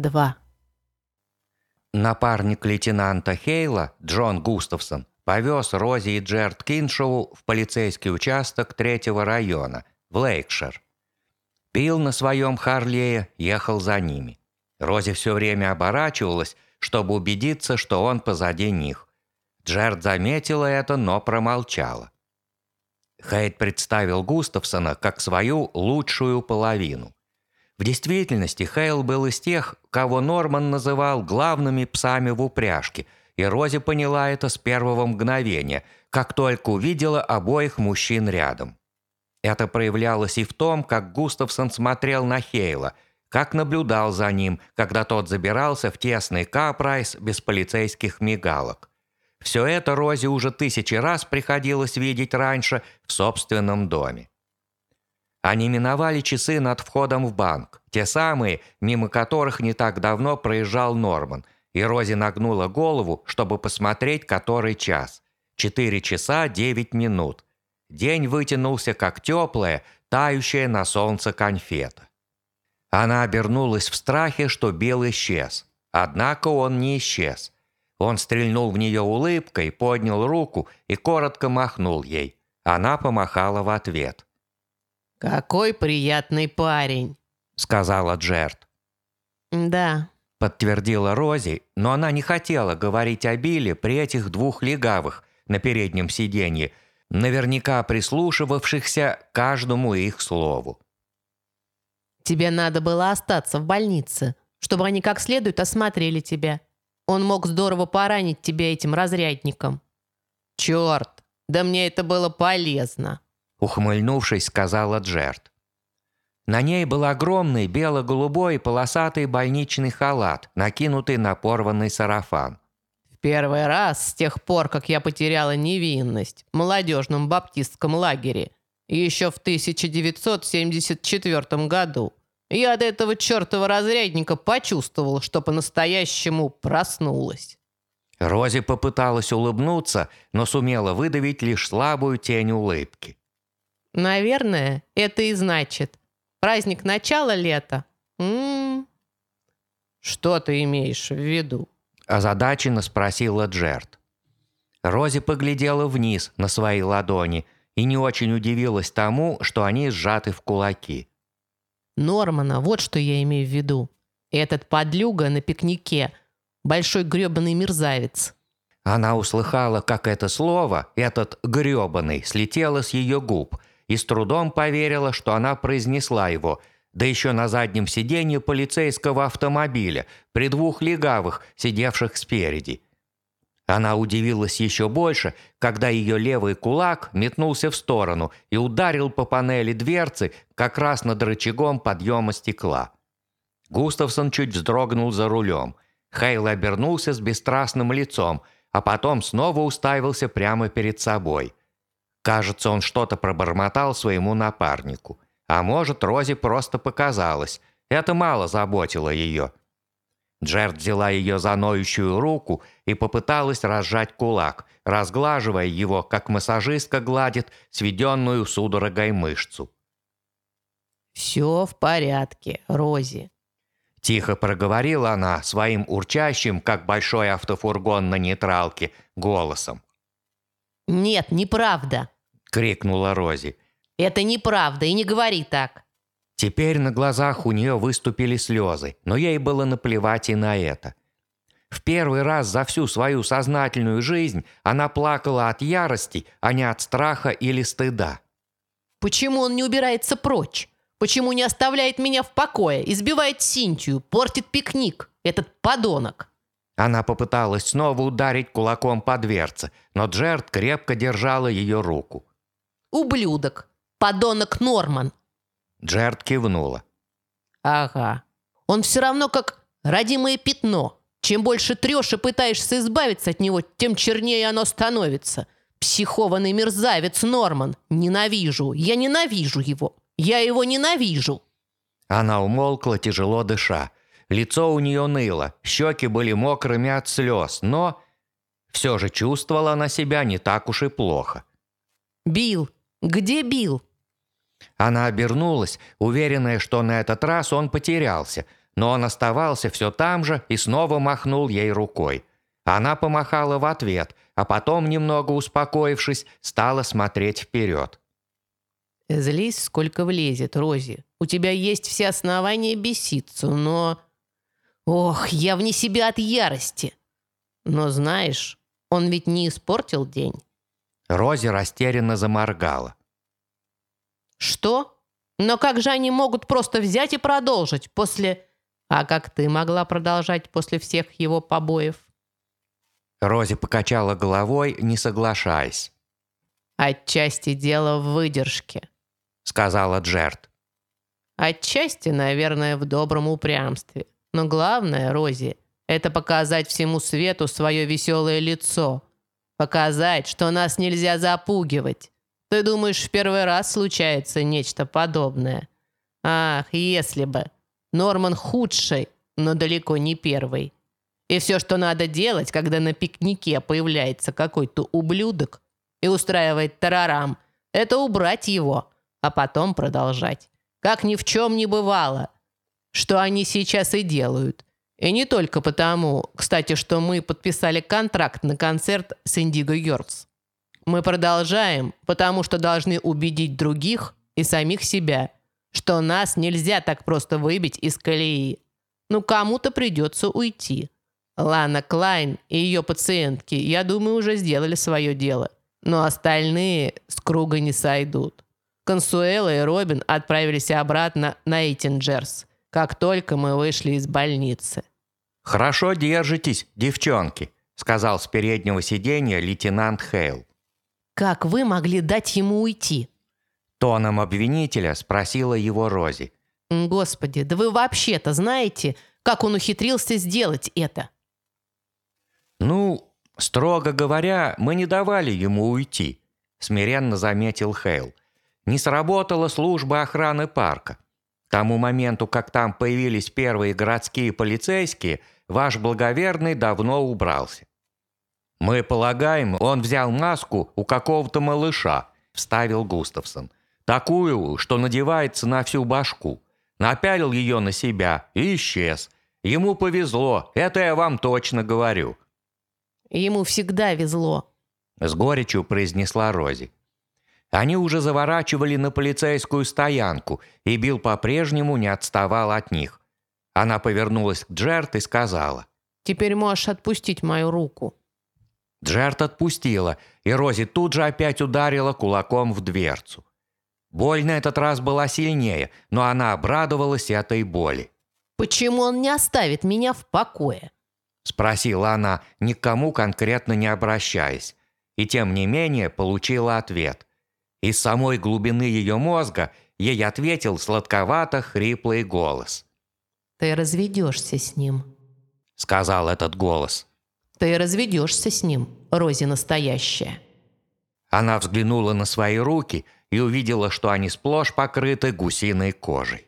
2. Напарник лейтенанта Хейла, Джон Густавсон, повез Рози и Джерд Киншоу в полицейский участок третьего района, в Лейкшир. Пил на своем Харлее, ехал за ними. Рози все время оборачивалась, чтобы убедиться, что он позади них. Джерд заметила это, но промолчала. Хейт представил Густавсона как свою лучшую половину. В действительности Хейл был из тех, кого Норман называл главными псами в упряжке, и Рози поняла это с первого мгновения, как только увидела обоих мужчин рядом. Это проявлялось и в том, как Густавсон смотрел на Хейла, как наблюдал за ним, когда тот забирался в тесный капрайс без полицейских мигалок. Все это Розе уже тысячи раз приходилось видеть раньше в собственном доме. Они миновали часы над входом в банк, те самые, мимо которых не так давно проезжал Норман, и Рози нагнула голову, чтобы посмотреть, который час. Четыре часа девять минут. День вытянулся, как теплая, тающая на солнце конфета. Она обернулась в страхе, что Билл исчез. Однако он не исчез. Он стрельнул в нее улыбкой, поднял руку и коротко махнул ей. Она помахала в ответ. «Какой приятный парень», — сказала Джерт. «Да», — подтвердила Рози, но она не хотела говорить о Билле при этих двух легавых на переднем сиденье, наверняка прислушивавшихся к каждому их слову. «Тебе надо было остаться в больнице, чтобы они как следует осмотрели тебя. Он мог здорово поранить тебя этим разрядником». «Черт, да мне это было полезно», ухмыльнувшись, сказала Джерт. На ней был огромный бело-голубой полосатый больничный халат, накинутый на порванный сарафан. «В первый раз с тех пор, как я потеряла невинность в молодежном баптистском лагере, еще в 1974 году, я от этого чертова разрядника почувствовал, что по-настоящему проснулась». Рози попыталась улыбнуться, но сумела выдавить лишь слабую тень улыбки. Наверное, это и значит. Праздник начала лета. М -м -м. Что ты имеешь в виду? Озадаченно спросила Джерт. Рози поглядела вниз на свои ладони и не очень удивилась тому, что они сжаты в кулаки. Нормана, вот что я имею в виду. Этот подлюга на пикнике – большой грёбаный мерзавец. Она услыхала, как это слово, этот грёбаный, слетело с ее губ – и с трудом поверила, что она произнесла его, да еще на заднем сиденье полицейского автомобиля, при двух легавых, сидевших спереди. Она удивилась еще больше, когда ее левый кулак метнулся в сторону и ударил по панели дверцы как раз над рычагом подъема стекла. Густавсон чуть вздрогнул за рулем. Хейл обернулся с бесстрастным лицом, а потом снова уставился прямо перед собой – Кажется, он что-то пробормотал своему напарнику. А может, Рози просто показалось. Это мало заботило ее. Джерд взяла ее за ноющую руку и попыталась разжать кулак, разглаживая его, как массажистка гладит сведенную судорогой мышцу. «Все в порядке, Рози», – тихо проговорила она своим урчащим, как большой автофургон на нейтралке, голосом. «Нет, неправда», – крикнула Рози. «Это неправда, и не говори так!» Теперь на глазах у нее выступили слезы, но ей было наплевать и на это. В первый раз за всю свою сознательную жизнь она плакала от ярости, а не от страха или стыда. «Почему он не убирается прочь? Почему не оставляет меня в покое, избивает Синтию, портит пикник? Этот подонок!» Она попыталась снова ударить кулаком по дверце, но Джерд крепко держала ее руку. Ублюдок. Подонок Норман. Джерд кивнула. Ага. Он все равно как родимое пятно. Чем больше трешь и пытаешься избавиться от него, тем чернее оно становится. Психованный мерзавец Норман. Ненавижу. Я ненавижу его. Я его ненавижу. Она умолкла, тяжело дыша. Лицо у нее ныло, щеки были мокрыми от слез, но... Все же чувствовала она себя не так уж и плохо. «Билл, где Билл?» Она обернулась, уверенная, что на этот раз он потерялся, но он оставался все там же и снова махнул ей рукой. Она помахала в ответ, а потом, немного успокоившись, стала смотреть вперед. Злись, сколько влезет, Рози. У тебя есть все основания беситься, но... Ох, я вне себя от ярости. Но знаешь, он ведь не испортил день. Рози растерянно заморгала. Что? Но как же они могут просто взять и продолжить после... А как ты могла продолжать после всех его побоев? Рози покачала головой, не соглашаясь. Отчасти дело в выдержке, сказала Джерт. Отчасти, наверное, в добром упрямстве. Но главное, Рози, это показать всему свету свое веселое лицо. Показать, что нас нельзя запугивать. Ты думаешь, в первый раз случается нечто подобное? Ах, если бы. Норман худший, но далеко не первый. И все, что надо делать, когда на пикнике появляется какой-то ублюдок и устраивает тарарам, это убрать его, а потом продолжать. Как ни в чем не бывало. Что они сейчас и делают. И не только потому, кстати, что мы подписали контракт на концерт с Indigo Girls. Мы продолжаем, потому что должны убедить других и самих себя, что нас нельзя так просто выбить из колеи. Ну, кому-то придется уйти. Лана Клайн и ее пациентки, я думаю, уже сделали свое дело. Но остальные с круга не сойдут. Консуэла и Робин отправились обратно на Эйтинджерс, как только мы вышли из больницы. «Хорошо держитесь, девчонки», — сказал с переднего сиденья лейтенант Хейл. «Как вы могли дать ему уйти?» Тоном обвинителя спросила его Рози. «Господи, да вы вообще-то знаете, как он ухитрился сделать это?» «Ну, строго говоря, мы не давали ему уйти», смиренно заметил Хейл. «Не сработала служба охраны парка. К тому моменту, как там появились первые городские полицейские, ваш благоверный давно убрался. «Мы полагаем, он взял маску у какого-то малыша», – вставил Густавсон. «Такую, что надевается на всю башку. Напялил ее на себя и исчез. Ему повезло, это я вам точно говорю». «Ему всегда везло», – с горечью произнесла Рози. Они уже заворачивали на полицейскую стоянку, и Билл по-прежнему не отставал от них. Она повернулась к Джерт и сказала. «Теперь можешь отпустить мою руку». Джерт отпустила, и Рози тут же опять ударила кулаком в дверцу. Боль на этот раз была сильнее, но она обрадовалась этой боли. «Почему он не оставит меня в покое?» Спросила она, никому конкретно не обращаясь. И тем не менее получила ответ. Из самой глубины ее мозга ей ответил сладковато-хриплый голос. «Ты разведешься с ним», — сказал этот голос. Ты разведешься с ним, Рози настоящая». Она взглянула на свои руки и увидела, что они сплошь покрыты гусиной кожей.